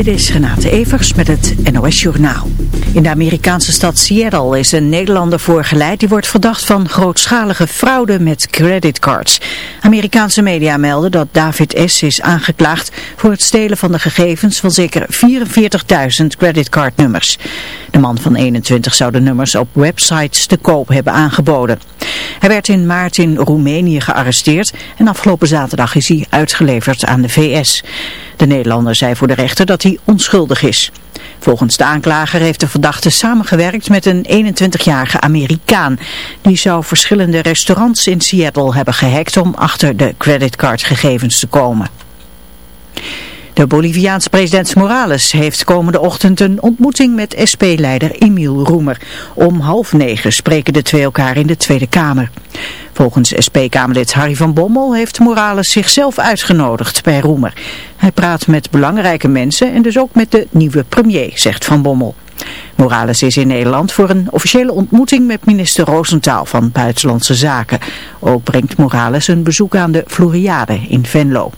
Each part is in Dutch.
Dit is Renate Evers met het NOS Journaal. In de Amerikaanse stad Seattle is een Nederlander voorgeleid die wordt verdacht van grootschalige fraude met creditcards. Amerikaanse media melden dat David S. is aangeklaagd voor het stelen van de gegevens van zeker 44.000 creditcardnummers. De man van 21 zou de nummers op websites te koop hebben aangeboden. Hij werd in maart in Roemenië gearresteerd en afgelopen zaterdag is hij uitgeleverd aan de VS. De Nederlander zei voor de rechter dat hij onschuldig is. Volgens de aanklager heeft de verdachte samengewerkt met een 21-jarige Amerikaan. Die zou verschillende restaurants in Seattle hebben gehackt om achter de creditcardgegevens te komen. De Boliviaanse president Morales heeft komende ochtend een ontmoeting met SP-leider Emiel Roemer. Om half negen spreken de twee elkaar in de Tweede Kamer. Volgens SP-Kamerlid Harry van Bommel heeft Morales zichzelf uitgenodigd bij Roemer. Hij praat met belangrijke mensen en dus ook met de nieuwe premier, zegt Van Bommel. Morales is in Nederland voor een officiële ontmoeting met minister Roosentaal van Buitenlandse Zaken. Ook brengt Morales een bezoek aan de Floriade in Venlo.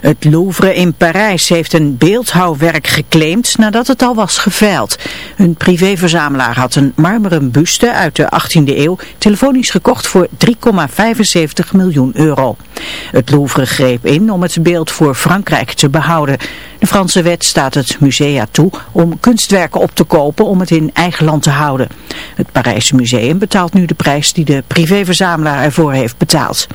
Het Louvre in Parijs heeft een beeldhouwwerk geclaimd nadat het al was geveild. Een privéverzamelaar had een marmeren buste uit de 18e eeuw telefonisch gekocht voor 3,75 miljoen euro. Het Louvre greep in om het beeld voor Frankrijk te behouden. De Franse wet staat het musea toe om kunstwerken op te kopen om het in eigen land te houden. Het Parijse museum betaalt nu de prijs die de privéverzamelaar ervoor heeft betaald.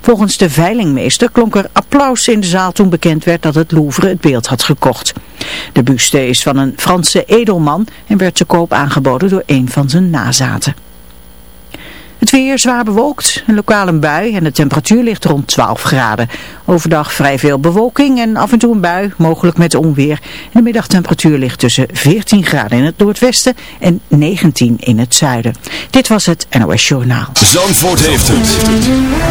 Volgens de veilingmeester klonk er applaus in de zaal toen bekend werd dat het Louvre het beeld had gekocht. De buste is van een Franse edelman en werd te koop aangeboden door een van zijn nazaten. Het weer zwaar bewolkt, een lokale bui en de temperatuur ligt rond 12 graden. Overdag vrij veel bewolking en af en toe een bui, mogelijk met onweer. de middagtemperatuur ligt tussen 14 graden in het noordwesten en 19 in het zuiden. Dit was het NOS Journaal. Zandvoort heeft het.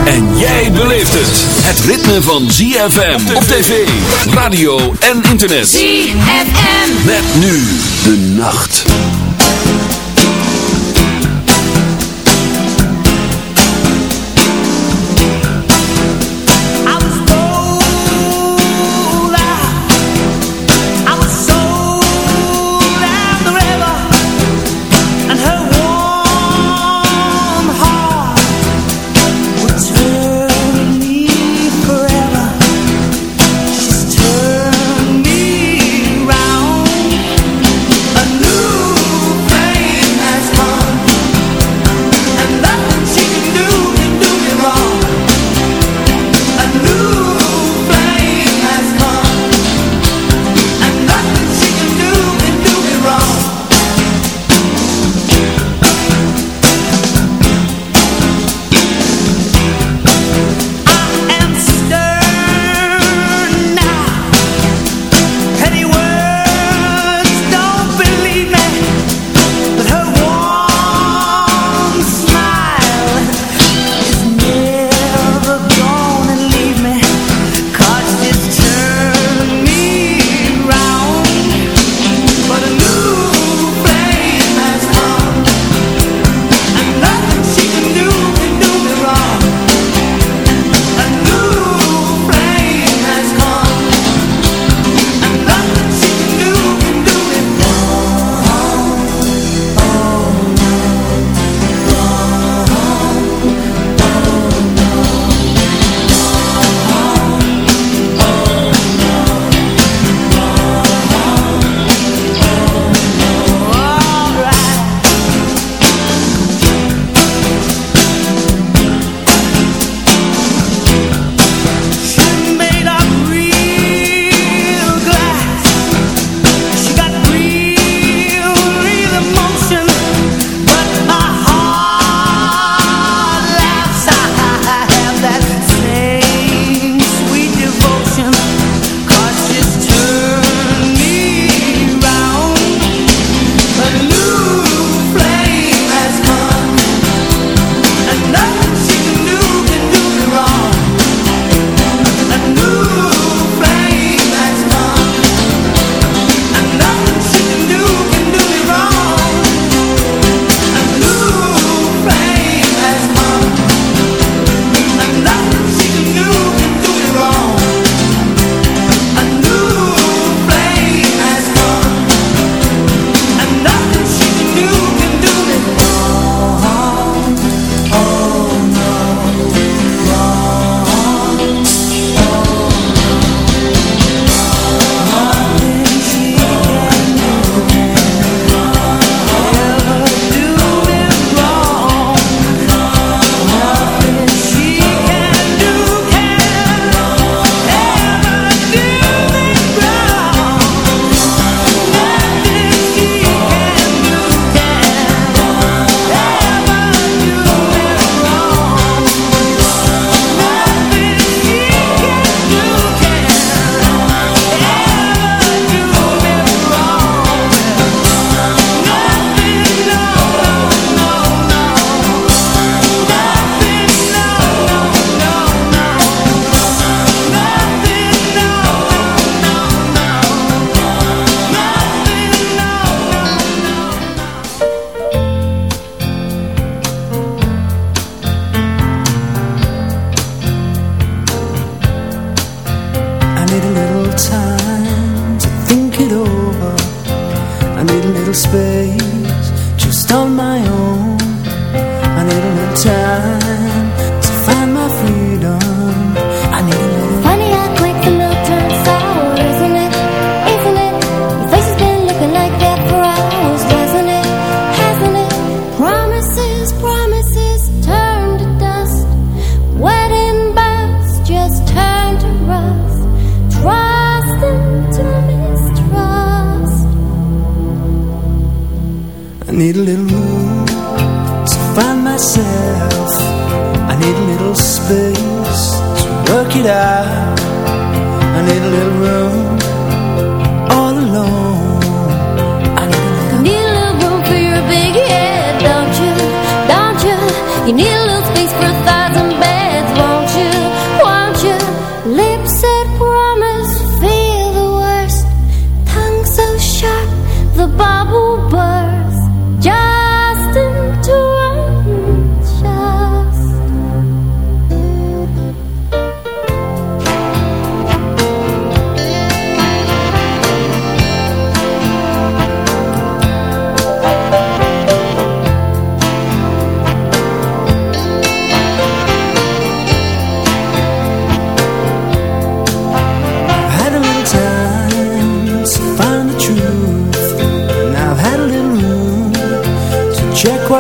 En jij beleeft het. Het ritme van ZFM op tv, radio en internet. ZFM. Met nu de nacht.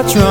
what you're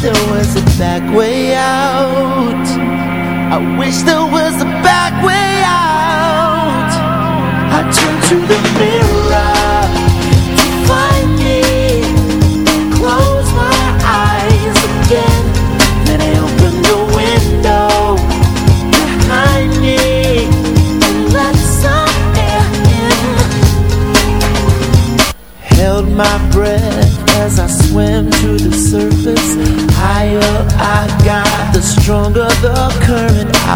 there was a back way out. I wish there was a back way out. I turned to the mirror.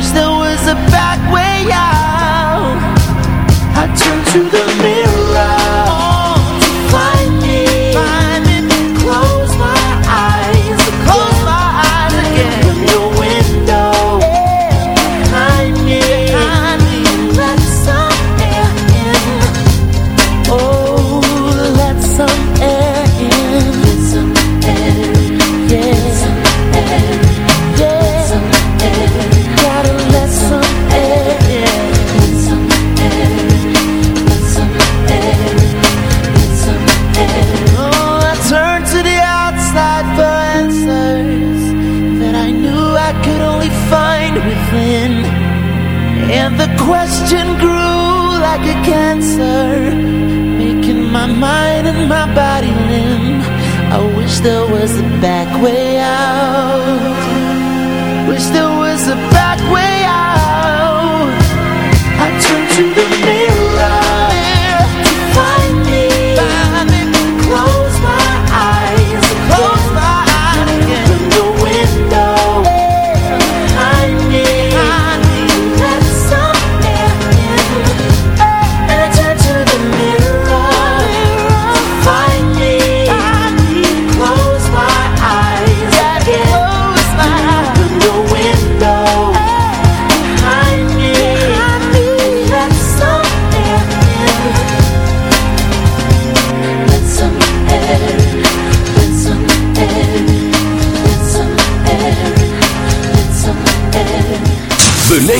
Wish there was a back way out. I to the mirror there was a back way out. Wish there was a back way out. I turn to the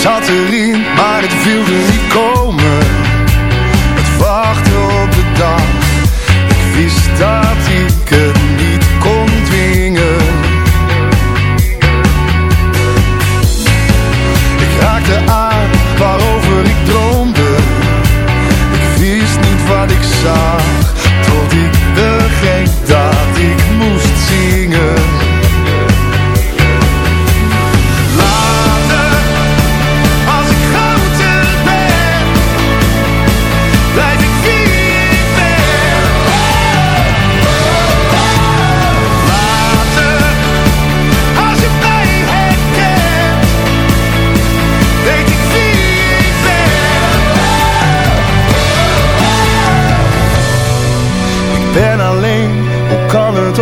zat erin, maar het wilde niet komen. Het wachten op de dag. Ik wist dat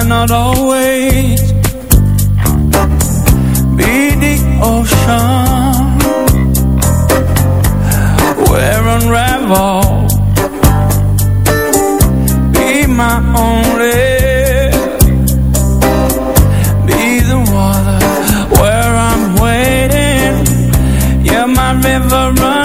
Why not always. Be the ocean. Where unravel be my only. Be the water where I'm waiting. You're my river running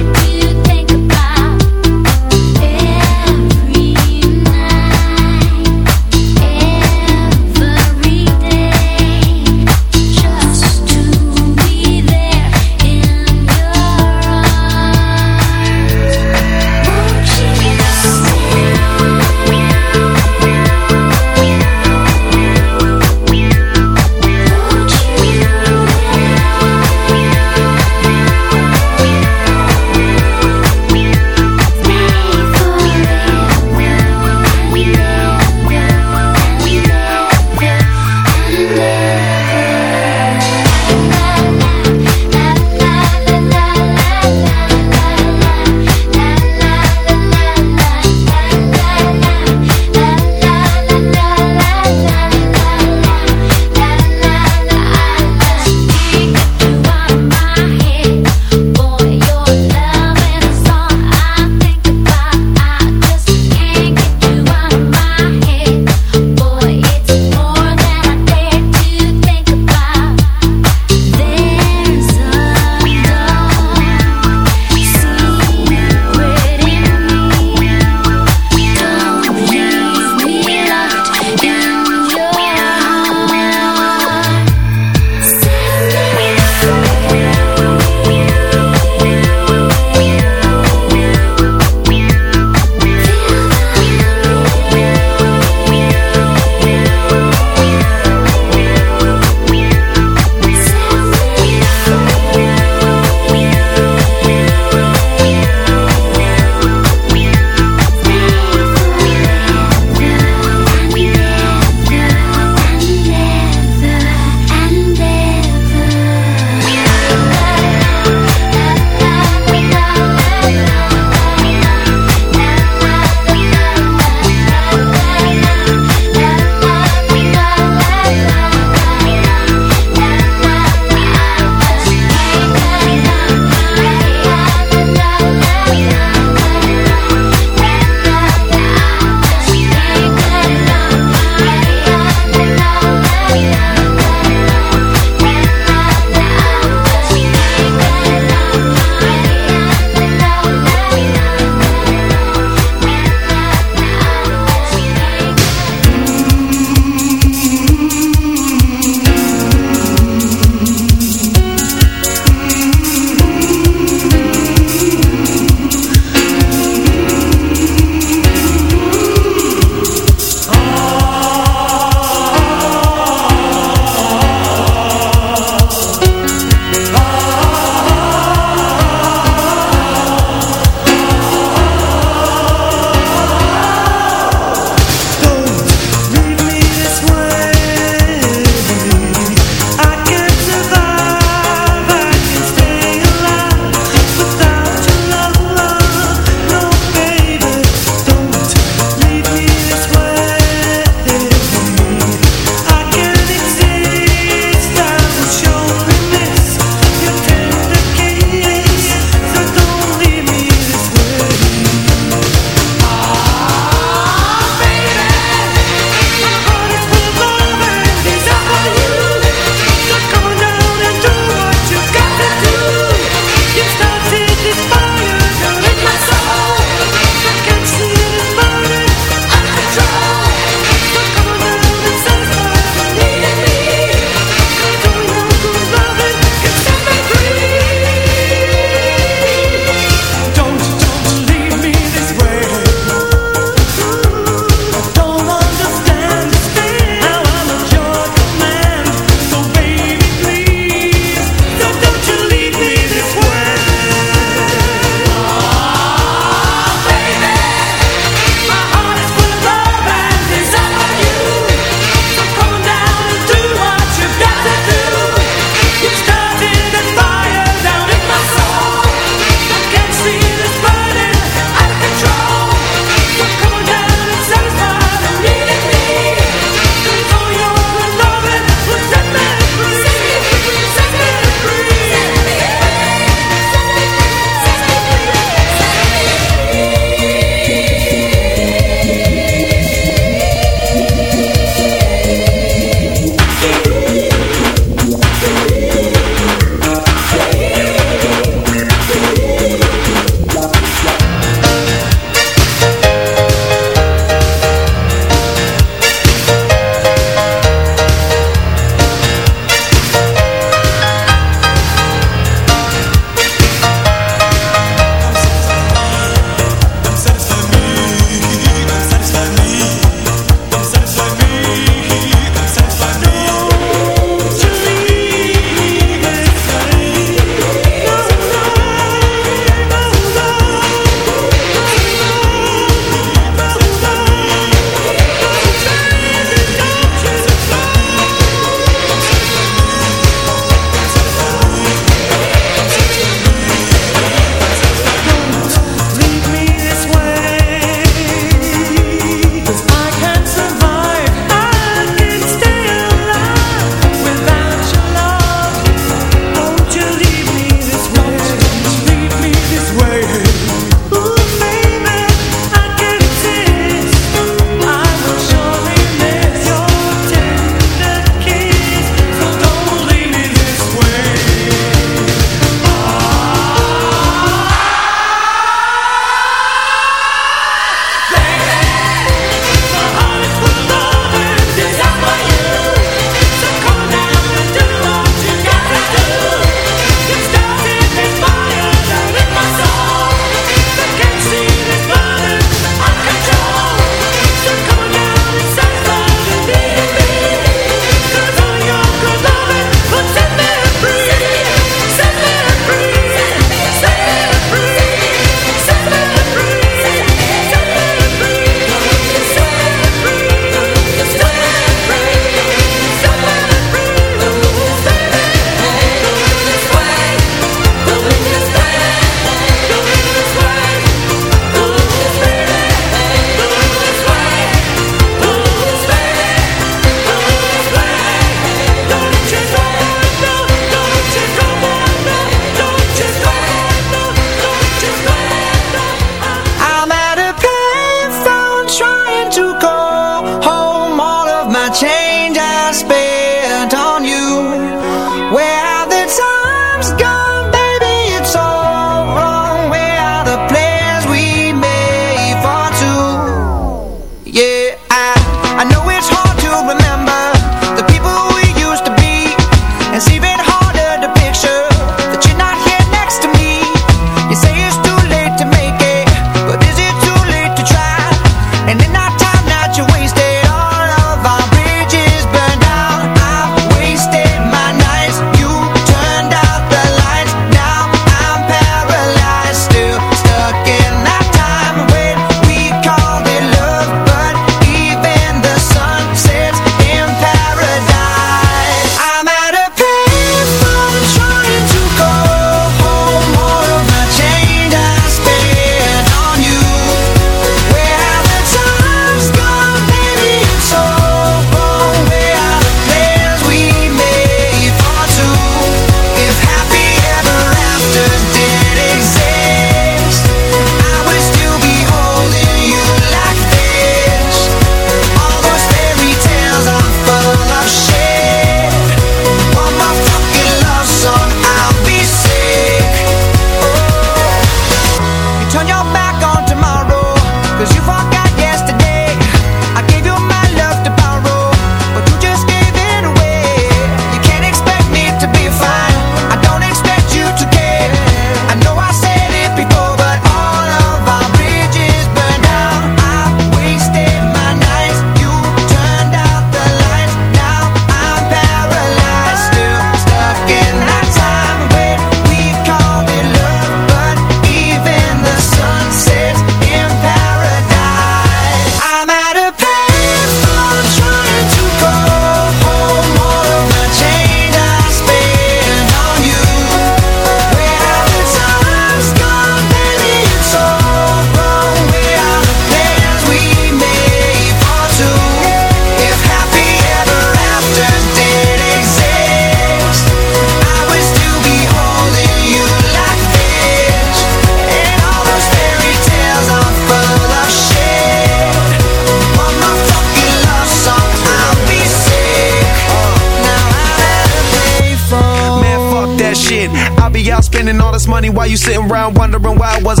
why you sitting around wondering why I wasn't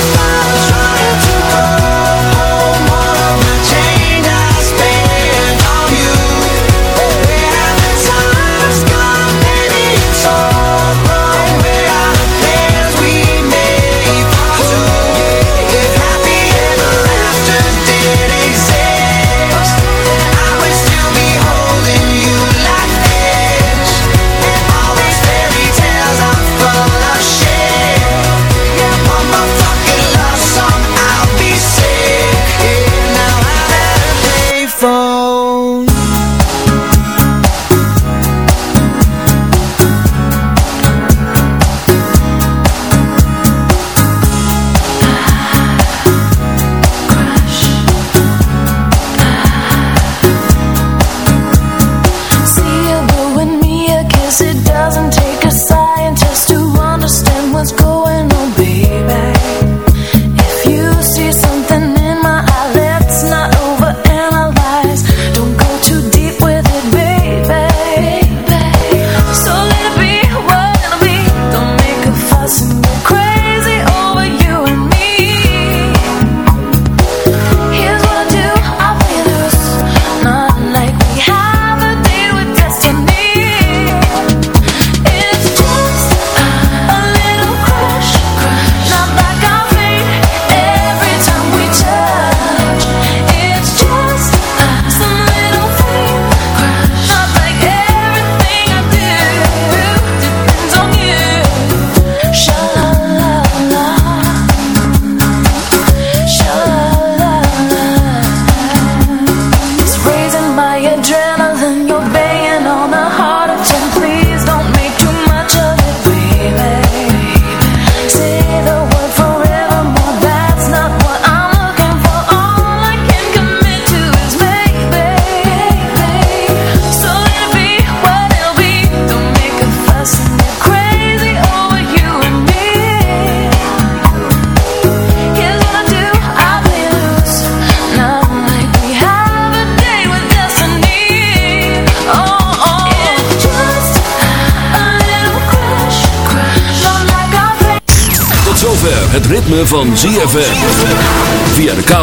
a trying to go